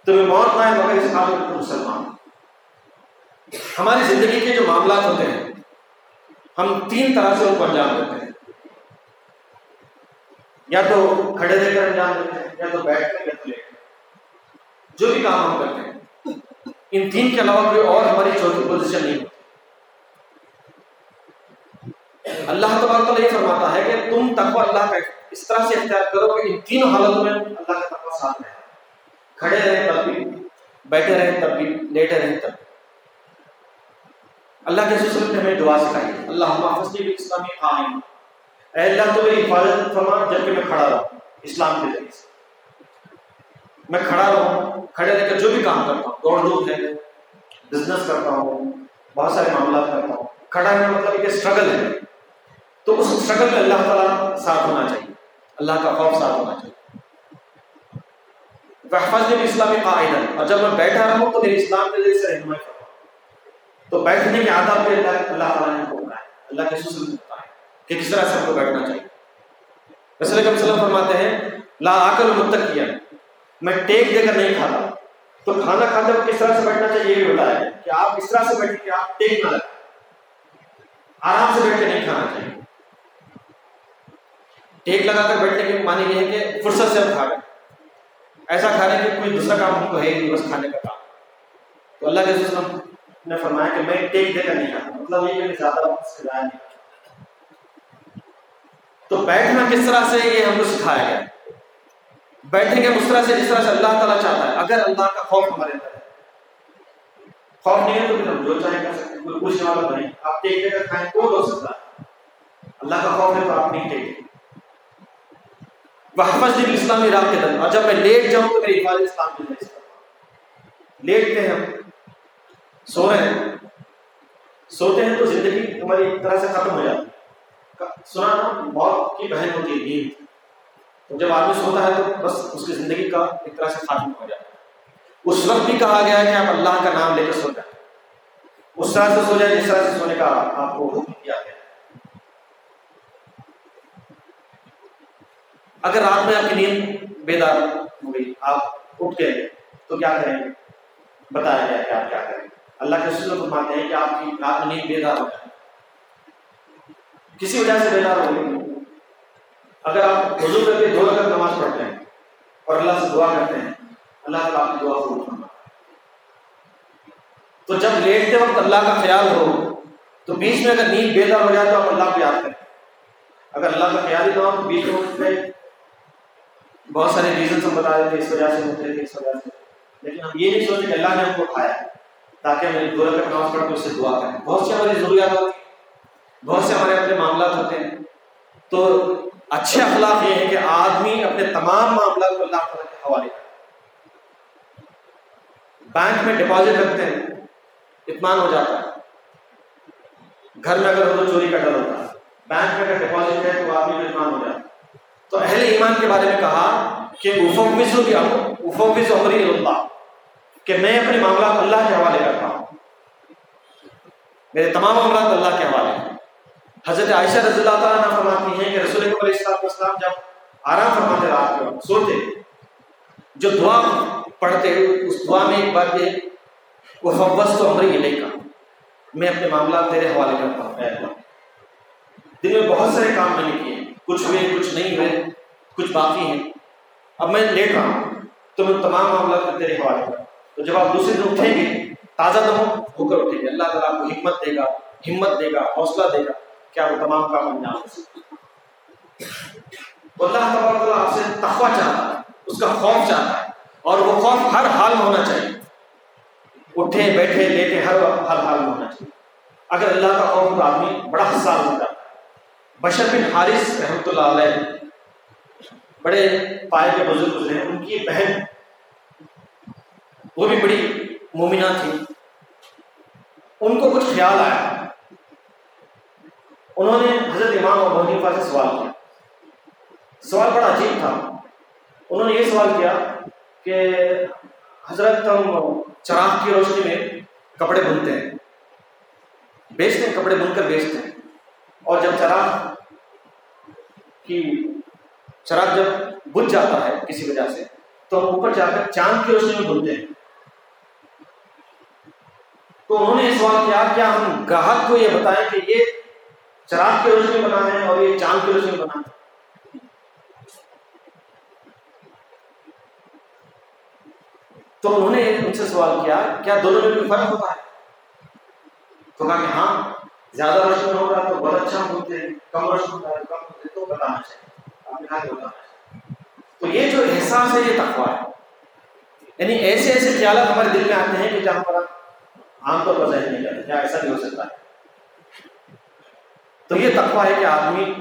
تمہیں موت نہ ہے مگر اس حال میں مسلمان ہماری زندگی کے جو معاملات ہوتے ہیں، ہم تین طرح سے ان کو انجام دیتے ہیں۔ یا تو کھڑے رہ کر انجام دیتے ہیں، یا تو بیٹھ کر یا تو لے جو بھی کام ہم کرتے ہیں ان تین کے علاوہ کوئی اور ہماری چوتھی پوزیشن نہیں ہوتی۔ اللہ تبارک یہ فرماتا ہے کہ تم تقوی اللہ کا اس طرح سے اختیار کرو کہ ان تینوں حالتوں میں اللہ کا تقوی ساتھ رہے۔ کھڑے رہیں تب بھی، بیٹھے رہیں تب بھی، لیٹے رہیں تب بھی۔ اللہ کے سلم نے ہمیں دعا سکھائی۔ اللہ حافظ بھی اسلامی قائم۔ اے اللہ، تو میری حفاظت فرما جبکہ میں کھڑا رہوں اسلام کے ذریعے سے۔ میں کھڑا رہوں، کھڑے رہ کر جو بھی کام کرتا ہوں، دوڑ دھوپ ہے بزنس کرتا ہوں، بہت سارے معاملات کرتا ہوں۔ کھڑا رہنا مطلب کہ اسٹرگل ہے۔ تو اس اسٹرگل میں اللہ تعالیٰ ساتھ ہونا چاہیے۔ اللہ کا خوف ساتھ ہونا چاہیے۔ وحفظ بھی اسلامی قائد ہے اور جب میں بیٹھا رہا ہوں تو میری اسلام کے ذریعے سے رہنمائی کرتا ہوں۔ تو بیٹھنے کے آداب پہ اللہ اللہ تعالیٰ نے کو بتایا اللہ کے سلسل نے بتایا کہ کس طرح سے ہم کو بیٹھنا چاہیے۔ رسول اللہ علیہ وسلم فرماتے ہیں، لا آکل متق کیا میں ٹیک دے کر نہیں کھاتا تو کھانا کھاتے وقت کس طرح سے بیٹھنا چاہیے یہ بھی بتایا کہ آپ اس طرح سے بیٹھیں کہ آپ ٹیک نہ لگیں آرام سے بیٹھ کے نہیں کھانا چاہیے۔ ٹیک لگا کر بیٹھنے کے معنی یہ ہے کہ فرصت سے ہم کھا لیں ایسا کھا کھانے کے کوئی دوسرا کام ہم کو ہے نہیں، بس کھانے کا کام۔ تو اللہ کے وسلم نے فرمایا کہ میں ٹیک دے کر نہیں کھاتا۔ مطلب یہ کہ زیادہ وقت سے ضائع نہیں تو بیٹھنا کس طرح سے یہ ہم کو سکھایا گیا۔ بیٹھیں گے اس طرح سے جس طرح سے اللہ تعالیٰ چاہتا ہے۔ اگر اللہ کا خوف ہمارے اندر ہے۔ خوف نہیں ہے تو پھر ہم جو چاہیں کر سکتے کوئی پوچھنے والا نہیں۔ آپ ٹیک دے کر کھائیں کون ہو سکتا ہے۔ اللہ کا خوف ہے تو آپ نہیں ٹیک۔ وحفظ جب اسلامی راہ کے دن، اور جب میں لیٹ جاؤں تو میری حفاظت اسلام کی نہیں لیٹتے ہیں ہم۔ سو رہے ہیں۔ سوتے ہیں تو زندگی ہماری ایک طرح سے ختم ہو جاتی ہے۔ سنا نا، موت کی بہن ہوتی ہے، نیند۔ تو جب آدمی سوتا ہے تو بس اس کی زندگی کا ایک طرح سے خاتمہ ہو جاتا ہے۔ اس وقت بھی کہا گیا ہے کہ آپ اللہ کا نام لے کر سو جائیں۔ اس طرح سے سو جائیں، جس طرح سے سونے کا آپ کو حکم کیا گیا۔ اگر رات میں آپ کی نیند بیدار ہو گئی، آپ اٹھ گئے، تو کیا کریں گے؟ بتایا گیا کہ آپ کیا کریں اللہ کے رسول فرماتے ہیں کہ آپ کی رات میں نیند بیدار ہو جائے۔ کسی وجہ سے بیدار ہو گئی۔ اگر آپ وضو کر کے دو رکعت نماز پڑھتے ہیں اور اللہ سے دعا کرتے ہیں، اللہ تعالیٰ آپ کی دعا کو اٹھانا تو جب لیٹتے وقت اللہ کا خیال ہو، تو بیچ میں اگر نیند بیدار ہو جائے تو آپ اللہ کو یاد کریں۔ اگر اللہ کا خیال ہی نہ ہو، تو بیچ میں بہت سارے ریزنس ہم بتا دیتے اس وجہ سے ہوتے تھے اس وجہ سے۔ لیکن ہم یہ نہیں سوچتے کہ اللہ نے ہم کو کھایا تاکہ ہم دورہ کا نماز پڑھ کے اس سے دعا کریں۔ بہت سی ہماری ضروریات ہوتی ہیں، بہت سے ہمارے اپنے معاملات ہوتے ہیں۔ تو اچھے اخلاق یہ ہے کہ آدمی اپنے تمام معاملات کو اللہ تعالیٰ کے حوالے کرے۔ بینک میں ڈپازٹ رکھتے ہیں اطمان ہو جاتا ہے۔ گھر میں اگر ہو تو چوری کا ڈر ہوتا ہے۔ بینک میں اگر ڈپازٹ ہے تو آدمی میں اطمان ہو جاتا ہے۔ تو اہل ایمان کے بارے میں کہا کہ افوکس ہو؟ افوز افوز عمری اللہ۔ کہ میں اپنے معاملات اللہ کے حوالے کرتا ہوں۔ میرے تمام معاملات اللہ کے حوالے۔ ہیں حضرت عائشہ رضی اللہ تعالیٰ نے فرماتی ہیں کہ رسول علیہ السلام جب آرام فرماتے رات کو، سوتے، جو دعا پڑھتے، اس دعا میں ایک بات یہ وہ فوس تو عمری علیہ کا میں اپنے معاملات تیرے حوالے کرتا ہوں۔ اے اللہ دن میں بہت سارے کام میں نے کیے کچھ ہوئے، کچھ نہیں ہوئے، کچھ باقی ہیں۔ اب میں لیٹ رہا ہوں، تو میں تمام معاملات کو تیرے حوالے کروں تو جب آپ دوسرے دن اٹھیں گے، تازہ دم ہو کر اٹھیں گے۔ اللہ تعالیٰ آپ کو حکمت دے گا، ہمت دے گا، حوصلہ دے گا۔ کہ آپ تمام کام انجام ہو سکتے اللہ تعالیٰ آپ سے تخوا چاہتا ہے، اس کا خوف چاہتا ہے، اور وہ خوف ہر حال میں ہونا چاہیے۔ اٹھے، بیٹھے، لیٹے، ہر وقت ہر حال میں ہونا چاہیے۔ اگر اللہ کا خوف تو آدمی بڑا حساس ہوتا ہے۔ بشر بن حارث رحمۃ اللہ علیہ بڑے پائے کے بزرگ گزرے ان کی بہن، وہ بھی بڑی مومنہ تھی۔ ان کو کچھ خیال آیا۔ انہوں نے حضرت امام اور حنیفہ سے سوال کیا۔ سوال بڑا عجیب تھا۔ انہوں نے یہ سوال کیا کہ حضرت ہم چراغ کی روشنی میں کپڑے بنتے ہیں۔ بیچتے ہیں، کپڑے بن کر بیچتے ہیں۔ اور جب چراغ کی، چراغ جب بجھ جاتا ہے کسی وجہ سے، تو ہم اوپر جا کر چاند کی روشنی میں بنتے ہیں۔ تو انہوں نے یہ سوال کیا کیا ہم گاہک کو یہ بتائیں کہ یہ چراغ کی روشنی بنا ہے اور یہ چاند کی روشنی بنا ہے تو انہوں نے ان سے سوال کیا کیا دونوں میں کوئی فرق ہوتا ہے؟ تو کہا کہ ہاں زیادہ روشن ہوگا تو بہت اچھا بولتے ہیں، کم روشن ہوتا ہے، کم ہوتے تو بتانا چاہیے۔ تو یہ جو احساس ہے، یہ تقوا ہے۔ یعنی ایسے ایسے خیالات ہمارے دل میں آتے ہیں کہ جہاں پر عام طور پر ذہن نہیں کرتے کیا ایسا نہیں ہو سکتا ہے۔ تو یہ تقوا ہے کہ آدمی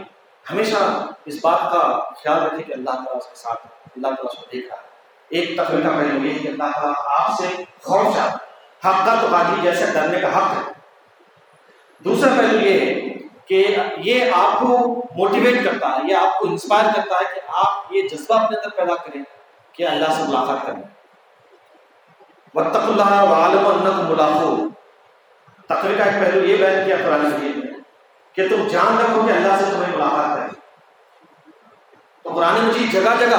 ہمیشہ اس بات کا خیال رکھے کہ اللہ تعالیٰ اس کے ساتھ اللہ تعالیٰ اس کو دیکھ رہا ہے۔ ایک تقوی کا پہلو یہ ہے کہ اللہ تعالیٰ آپ سے خوف چاہتا حق کا تو باقی جیسے ڈرنے کا حق ہے۔ دوسرا پہلو یہ ہے کہ یہ آپ کو موٹیویٹ کرتا ہے، یہ آپ کو انسپائر کرتا ہے کہ آپ یہ جذبہ اپنے اندر پیدا کریں کہ اللہ سے ملاقات کریں۔ وطق اللہ عالم النت ملاقو تقریر کا ایک پہلو یہ بیان کیا قرآن مجید میں کہ تم جان رکھو کہ اللہ سے تمہیں ملاقات کریں تو قرآن مجید جگہ جگہ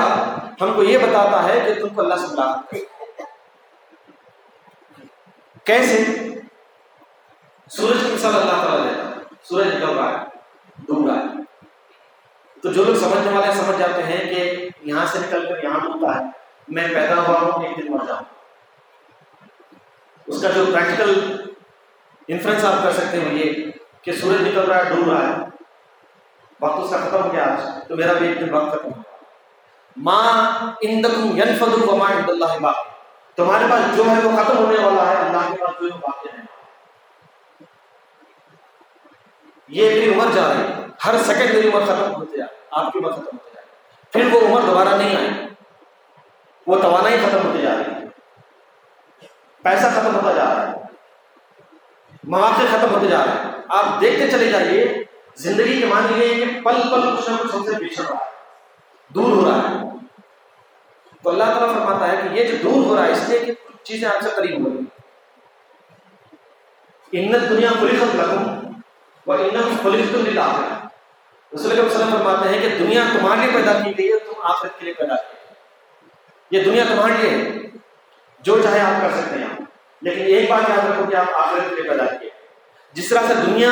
ہم کو یہ بتاتا ہے کہ تم کو اللہ سے ملاقات کریں کیسے؟ سورج کی مثال اللہ تعالیٰ دیتا سورج نکل رہا ہے، ڈوب رہا ہے۔ تو جو لوگ سمجھنے والے سمجھ جاتے ہیں کہ یہاں سے نکل کر یہاں ڈوبتا ہے۔ میں پیدا ہوا ہوں، ایک دن مر جاؤں۔ اس کا جو پریکٹیکل انفرنس آپ کر سکتے ہیں یہ کہ سورج نکل رہا ہے ڈوب رہا ہے۔ وقت اس کا ختم ہو گیا آج، تو میرا بھی ایک دن وقت ختم ہو ماں اندکم ینفد وما عند اللہ باقی تمہارے پاس جو ہے وہ ختم ہونے والا ہے، اللہ کے پاس جو ہے باقی ہے۔ یہ میری عمر جا رہی ہے۔ ہر سیکنڈ میری عمر ختم ہوتے جائے آپ کی عمر ختم ہوتے جائے پھر وہ عمر دوبارہ نہیں آئے وہ توانائی ختم ہوتی جا رہی ہے۔ پیسہ ختم ہوتا جا رہا ہے۔ مواقع ختم ہوتے جا رہے ہیں۔ آپ دیکھتے چلے جائیے، زندگی کے معنی یہ ہے کہ پل پل کچھ نہ کچھ ہم سے بچھڑ رہا ہے، دور ہو رہا ہے۔ تو اللہ تعالیٰ فرماتا ہے کہ یہ جو دور ہو رہا ہے، اس لیے کہ کچھ چیزیں آپ سے قریب ہو رہی انت دنیا پوری خط لگوں رسول فرماتے ہیں کہ دنیا تمہارے لیے پیدا کی گئی ہے، تم آخرت کے لیے پیدا کی یہ دنیا تمہارے لیے ہے، جو چاہے آپ کر سکتے ہیں۔ لیکن ایک بات یاد رکھو کہ آپ آخرت کے لیے پیدا کیے۔ جس طرح سے دنیا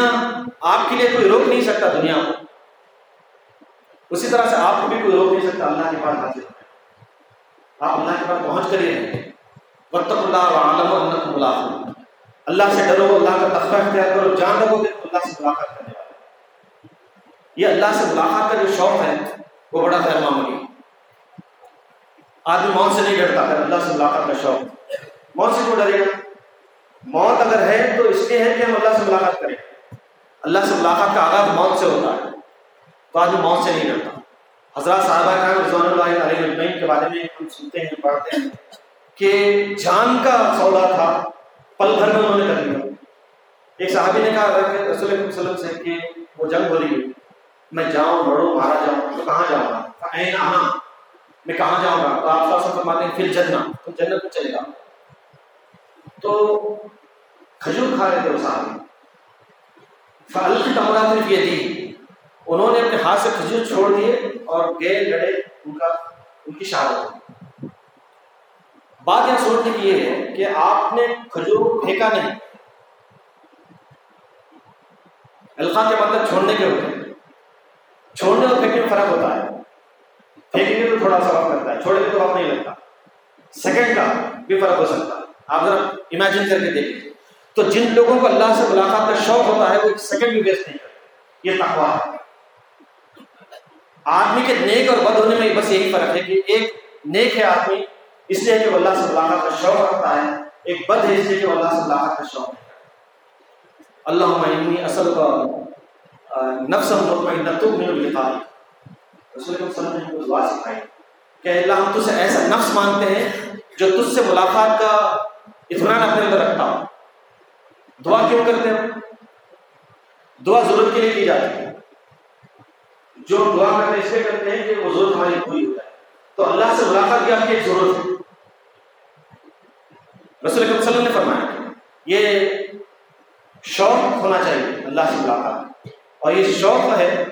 آپ کے لیے کوئی روک نہیں سکتا دنیا کو، اسی طرح سے آپ کو بھی کوئی روک نہیں سکتا اللہ کے پاس حاصل آپ اللہ کے پاس پہنچ کر ہی رہیں۔ وقت اللہ عالم و ملاق اللہ سے ڈرو، اللہ کا تخہ اختیار کرو، جان رکھو گے اللہ سے ملاقات کرنے والے یہ اللہ سے ملاقات کا جو شوق ہے، وہ بڑا خیر معمولی آدمی موت سے نہیں ڈرتا ہے اللہ سے ملاقات کا شوق۔ موت سے کیوں ڈرے گا؟ موت اگر ہے تو اس لیے ہے کہ ہم اللہ سے ملاقات کریں۔ اللہ سے ملاقات کا آغاز موت سے ہوتا ہے۔ تو آدمی موت سے نہیں ڈرتا۔ حضرات صاحبہ کا رضوان اللہ علیہ وسلم کے بارے میں ہم سنتے ہیں، پڑھتے ہیں کہ جان کا سودا تھا، پل بھر میں انہوں نے کر لیا۔ ایک صحابی نے کہا کہ رسول اللہ علیہ وسلم سے کہ وہ جنگ ہو رہی ہے، میں جاؤں، لڑوں، مارا جاؤں تو کہاں جاؤں گا؟ میں کہاں جاؤں گا؟ تو آپ صاحب فرماتے ہیں پھر جنت تو جنت میں چلے گا تو کھجور کھا رہے تھے وہ صحابی فعل کی تمرات یہ دی انہوں نے اپنے ہاتھ سے کھجور چھوڑ دیے اور گئے لڑے ان کا ان کی شہادت۔ ہوئی بات یہ سوچنے کی یہ ہے کہ آپ نے کھجور پھینکا نہیں۔ القا کے مطلب چھوڑنے کے ہوتے ہیں۔ چھوڑنے اور پھینکنے میں فرق ہوتا ہے۔ پھینکیں گے تو تھوڑا سا وقت لگتا ہے چھوڑیں گے تو وقت نہیں لگتا۔ سیکنڈ کا بھی فرق ہو سکتا ہے۔ آپ ذرا امیجن کر کے دیکھیں۔ تو جن لوگوں کو اللہ سے ملاقات کا شوق ہوتا ہے، وہ ایک سیکنڈ بھی ویسٹ نہیں کرتے۔ یہ تقوا ہے۔ آدمی کے نیک اور بد ہونے میں بس یہی فرق ہے کہ ایک نیک ہے آدمی، اس لیے کہ وہ اللہ سے ملاقات کا شوق رکھتا ہے۔ ایک بد ہے اس لیے کہ وہ اللہ سے ملاقات کا شوق ہے اللہ انی اصل کا نفس مطمئنہ تو میں لکھا رسول اللہ صلی اللہ علیہ وسلم نے دعا سکھائی کہ اللہ ہم تجھ سے ایسا نفس مانتے ہیں جو تجھ سے ملاقات کا اطمینان اپنے اندر رکھتا ہوں۔ دعا کیوں کرتے ہیں؟ دعا ضرورت کے لیے کی جاتی ہے۔ جو دعا کرتے اس لیے کرتے ہیں کہ وہ ضرورت ہماری پوری ہو جائے۔ تو اللہ سے ملاقات کی آپ کی ایک ضرورت ہے۔ رسول اللہ علیہ وسلم نے فرمایا یہ شوق ہونا چاہیے اللہ سے ملاقات۔ اور یہ شوق ہے،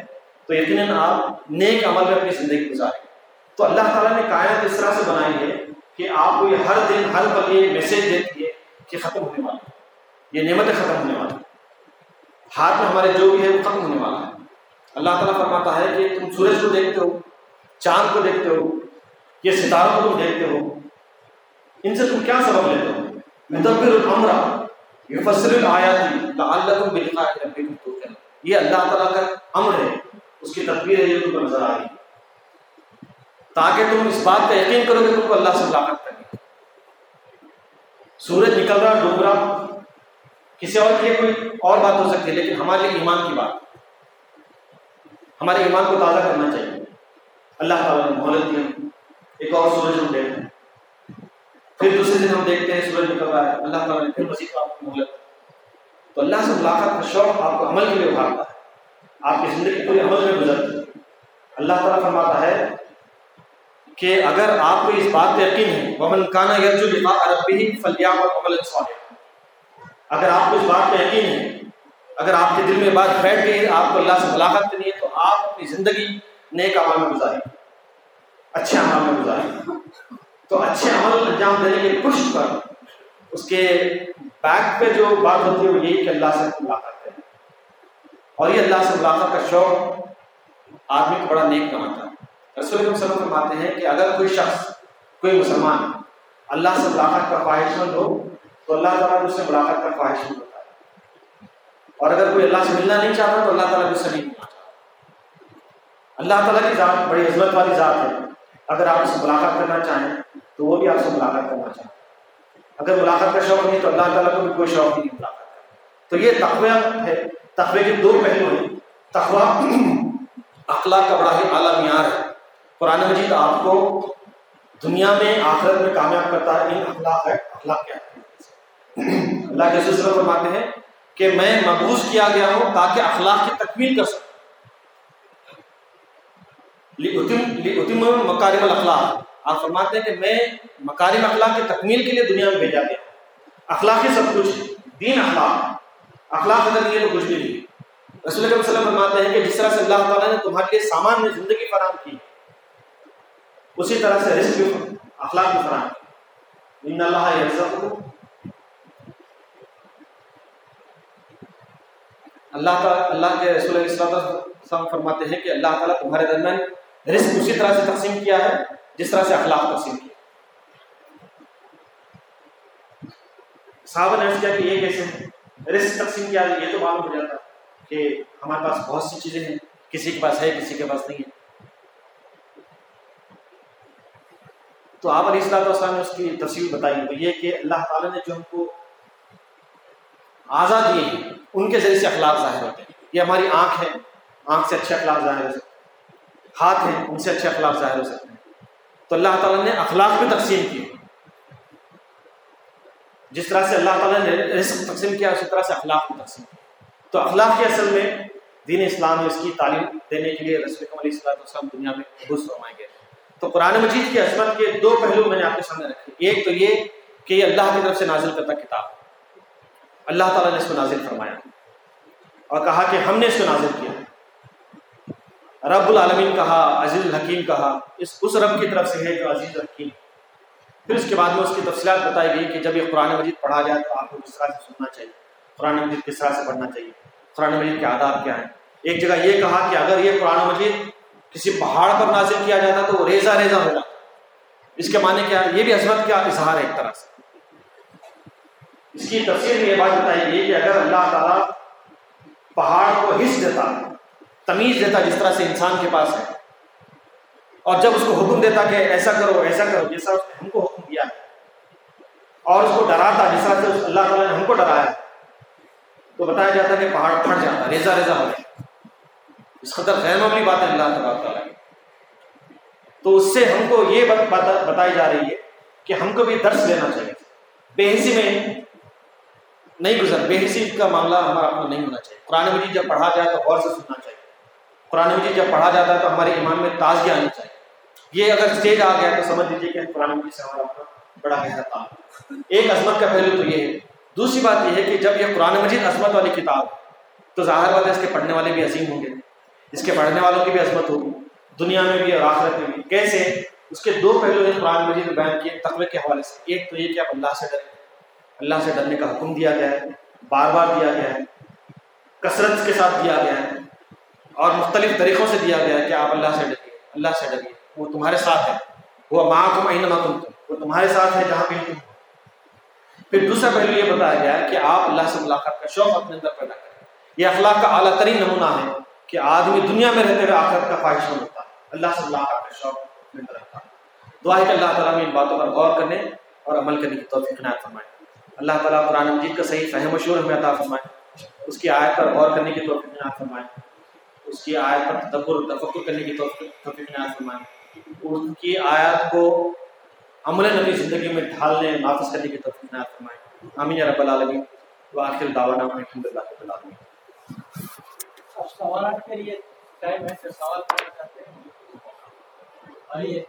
تو یقیناً آپ نیک عمل میں اپنی زندگی گزاریں۔ تو اللہ تعالیٰ نے کائنات اس طرح سے بنائی ہے کہ آپ کو یہ ہر دن، ہر پل یہ میسج دیتی ہے کہ ختم ہونے والا یہ نعمتیں ختم ہونے والی ہاتھ میں ہمارے جو بھی ہے وہ ختم ہونے والا ہے اللہ تعالیٰ فرماتا ہے کہ تم سورج کو دیکھتے ہو، چاند کو دیکھتے ہو یہ ستاروں کو تم دیکھتے ہو۔ ان سے تم کیا سبق لیتے ہو؟ مدبر العمرہ یہ فصل الآیاتی بلقاء ربکم توقن یہ اللہ تعالیٰ کا امر ہے، اس کی تدبیر ہے یہ تم کو نظر آ رہی ہے۔ تاکہ تم اس بات کا یقین کرو کہ تم کو اللہ سے ملاقات کرنی سورج نکل رہا، ڈوب رہا۔ کسی اور کے لیے کوئی اور بات ہو سکتی ہے، لیکن ہمارے لیے ایمان کی بات۔ ہمارے ایمان کو تازہ کرنا چاہیے۔ اللہ تعالیٰ نے مہلت دیا ایک اور سورج ہم دیکھتے ہیں۔ پھر دوسرے دن ہم دیکھتے ہیں سورج نکل رہا ہے۔ اللہ تعالیٰ نے پھر مزید آپ کو مہلت تو اللہ سے ملاقات کا شوق آپ کو عمل کے لیے ابھارتا ہے۔ آپ کی زندگی پورے عمل میں گزرتی ہے۔ اللہ تعالیٰ فرماتا ہے کہ اگر آپ کو اس بات پہ یقین ہے، ومن کانا یرجو لقاء ربہ فلیعمل عملا صالحا۔ اگر آپ کو اس بات پہ یقین ہے، اگر آپ کے دل میں بات بیٹھ گئی ہے آپ کو اللہ سے ملاقات کرنی ہے، تو آپ اپنی زندگی نیک عمل میں گزاریں۔ اچھے عمل میں گزاریں۔ تو اچھے عمل انجام دینے کے پشت پر اس کے بیک پہ جو بات ہوتی ہے، وہ یہی کہ اللہ سے ملاقات کریں۔ اور یہ اللہ سے ملاقات کا شوق آدمی کو بڑا نیک کماتا ہے۔ رسول اللہ علیہ وسلم فرماتے ہیں کہ اگر کوئی شخص، کوئی مسلمان اللہ سے ملاقات کا خواہش مند ہو، تو اللہ تعالیٰ اس سے ملاقات کا خواہش مند ہوتا ہے۔ اور اگر کوئی اللہ سے ملنا نہیں چاہتا، تو اللہ تعالیٰ اس سے نہیں ملنا چاہتا۔ اللہ تعالیٰ کی ذات بڑی عظمت والی ذات ہے۔ اگر آپ اس سے ملاقات کرنا چاہیں، تو وہ بھی آپ سے ملاقات کرنا چاہیں اگر ملاقات کا شوق نہیں، تو اللہ تعالیٰ کو بھی کوئی شوق نہیں ملاقات کا تو یہ تقوی ہے۔ تقوی کے دو پہلو ہیں۔ تقوی اخلاق کا بڑا ہی اعلیٰ معیار ہے۔ قرآن مجید آپ کو دنیا میں آخرت میں کامیاب کرتا ہے ان اخلاق ہے، اخلاق کیا اللہ کے سلسلہ فرماتے ہیں کہ میں مبوس کیا گیا ہوں تاکہ اخلاق کی تکمیل کر سکوں۔ مکارم الاخلاق۔ آپ فرماتے ہیں کہ میں مکارم اخلاق کی تکمیل کے لیے دنیا میں بھیجا گیا اخلاق ہی سب کچھ، دین اخلاق۔ اخلاق اگر نہیں ہے تو کچھ بھی نہیں۔ رسول اللہ علیہ وسلم فرماتے ہیں کہ جس طرح سے اللہ تعالیٰ نے تمہارے لیے سامان میں زندگی فراہم کی اسی طرح سے رزق بھی اخلاق بھی فراہم ان اللہ یرزق اللہ تعالیٰ، اللہ کے رسول علیہ السلام فرماتے ہیں کہ اللہ تعالیٰ تمہارے درمیان رزق اسی طرح سے تقسیم کیا ہے، جس طرح سے اخلاق تقسیم کیا۔ صحابہ نے کیا کہ یہ کیسے ہے رزق تقسیم کیا ہے یہ تو معلوم ہو جاتا کہ ہمارے پاس بہت سی چیزیں ہیں، کسی کے پاس ہے، کسی کے پاس نہیں ہے۔ تو آپ علیہ السلام والسلام نے اس کی تفصیل بتائی تو یہ کہ اللہ تعالیٰ نے جو ہم کو آزاد دیے ہیں، ان کے ذریعے سے اخلاق ظاہر ہوتے ہیں۔ یہ ہماری آنکھ ہے، آنکھ سے اچھے اخلاق ظاہر ہو سکتے ہیں۔ ہاتھ ہیں، ان سے اچھے اخلاق ظاہر ہو سکتے ہیں۔ تو اللہ تعالیٰ نے اخلاق بھی تقسیم کیے۔ جس طرح سے اللہ تعالیٰ نے رزق تقسیم کیا، اسی طرح سے اخلاق بھی تقسیم کیا تو اخلاق کی اصل میں دین اسلام میں اس کی تعلیم دینے کے لیے رسول علیہ السلام دنیا میں حبوس فرمائیں گے تو قرآن مجید کی عصمت کے دو پہلو میں نے آپ کے سامنے رکھے۔ ایک تو یہ کہ یہ اللہ کی طرف سے نازل کرتا کتاب اللہ تعالیٰ نے اس کو نازل فرمایا اور کہا کہ ہم نے اس کو نازل کیا۔ رب العالمین کہا، عزیز الحکیم کہا، اس اس رب کی طرف سے ہے جو عزیز الحکیم۔ پھر اس کے بعد میں اس کی تفصیلات بتائی گئی کہ جب یہ قرآن مجید پڑھا جائے تو آپ کو کس طرح سے سننا چاہیے؟ قرآن مجید کس طرح سے پڑھنا چاہیے؟ قرآن مجید کے آداب کیا ہیں؟ ایک جگہ یہ کہا کہ اگر یہ قرآن مجید کسی پہاڑ پر نازل کیا جاتا تو وہ ریزہ ریزہ ہو جاتا۔ اس کے معنی کیا یہ بھی عظمت کا اظہار ہے ایک طرح سے۔ اس کی تفصیل میں یہ بات بتائی گئی کہ اگر اللہ تعالیٰ پہاڑ کو حص دیتا، تمیز دیتا جس طرح سے انسان کے پاس ہے، اور جب اس کو حکم دیتا کہ ایسا کرو ایسا کرو جیسا اس نے ہم کو حکم دیا ہے، اور اس کو ڈراتا جس طرح سے اللہ تعالیٰ نے ہم کو ڈرایا، تو بتایا جاتا کہ پہاڑ پھٹ جاتا ریزا ریزا ہو جاتا۔ اس قدر غیر معمولی بات ہے اللہ تعالیٰ تو اس سے ہم کو یہ بتائی جا رہی ہے کہ ہم کو بھی درس لینا چاہیے۔ بے حسی میں نہیں گزر، بے حسی کا معاملہ ہمارا اپنا نہیں ہونا چاہیے۔ قرآن مجید جب پڑھا جائے تو غور سے سننا چاہیے۔ قرآن مجید جب پڑھا جاتا ہے تو ہمارے ایمان میں تازگی آنی چاہیے۔ یہ اگر اسٹیج آ گیا تو سمجھ لیجیے کہ قرآن مجید سے ہمارا اپنا بڑا گہرا تعلق ایک عظمت کا پہلو تو یہ ہے۔ دوسری بات یہ ہے کہ جب یہ قرآن مجید عظمت والی کتاب تو ظاہر بات ہے اس کے پڑھنے والے بھی عظیم ہوں گے۔ اس کے پڑھنے والوں کی بھی عظمت ہوگی، دنیا میں بھی اور آخرت میں بھی۔ کیسے؟ اس کے دو پہلو ہیں قرآن مجید میں بیان کیے تقوی کے حوالے سے۔ ایک تو یہ کہ آپ اللہ سے ڈریں اللہ سے ڈرنے کا حکم دیا گیا ہے، بار بار دیا گیا ہے، کثرت کے ساتھ دیا گیا ہے، اور مختلف طریقوں سے دیا گیا ہے کہ آپ اللہ سے ڈریے، اللہ سے ڈریے۔ وہ تمہارے ساتھ ہے۔ وہ ماں کو مہینہ تم تم وہ تمہارے ساتھ ہے جہاں بھی تم پھر دوسرا پہلو یہ بتایا گیا ہے کہ آپ اللہ سے ملاقات کا شوق اپنے اندر پیدا کریں۔ یہ اخلاق کا اعلیٰ ترین نمونہ ہے۔ کہ آدمی دنیا میں رہتے ہوئے آخرت کا خواہش نہیں ہوتا اللہ سے ملاقات کا شوق اپنے اندر رکھتا دعا ہے کہ اللہ تعالیٰ میں ان باتوں پر غور کرنے اور عمل کرنے کی توفیق نایت فرمائے۔ اللہ تعالیٰ قرآن مجید کا صحیح فہم و شور ہمیں عطا فرمائے۔ اس کی آیت پر غور کرنے کی توفیق نایت فرمائے۔ اس کی آیت پر تدبر تفکر کرنے کی توفیق نایت فرمائے۔ ان کی آیات کو عمل نبی زندگی میں ڈھالنے، نافذ کرنے کی توفیق نایت فرمائے۔ آمین رب العالمین۔ وآخر دعوانا الحمد للہ رب العالمین۔ سوالات کے لیے ٹائم ہے سوال کرنا چاہتے ہیں۔ آئیے۔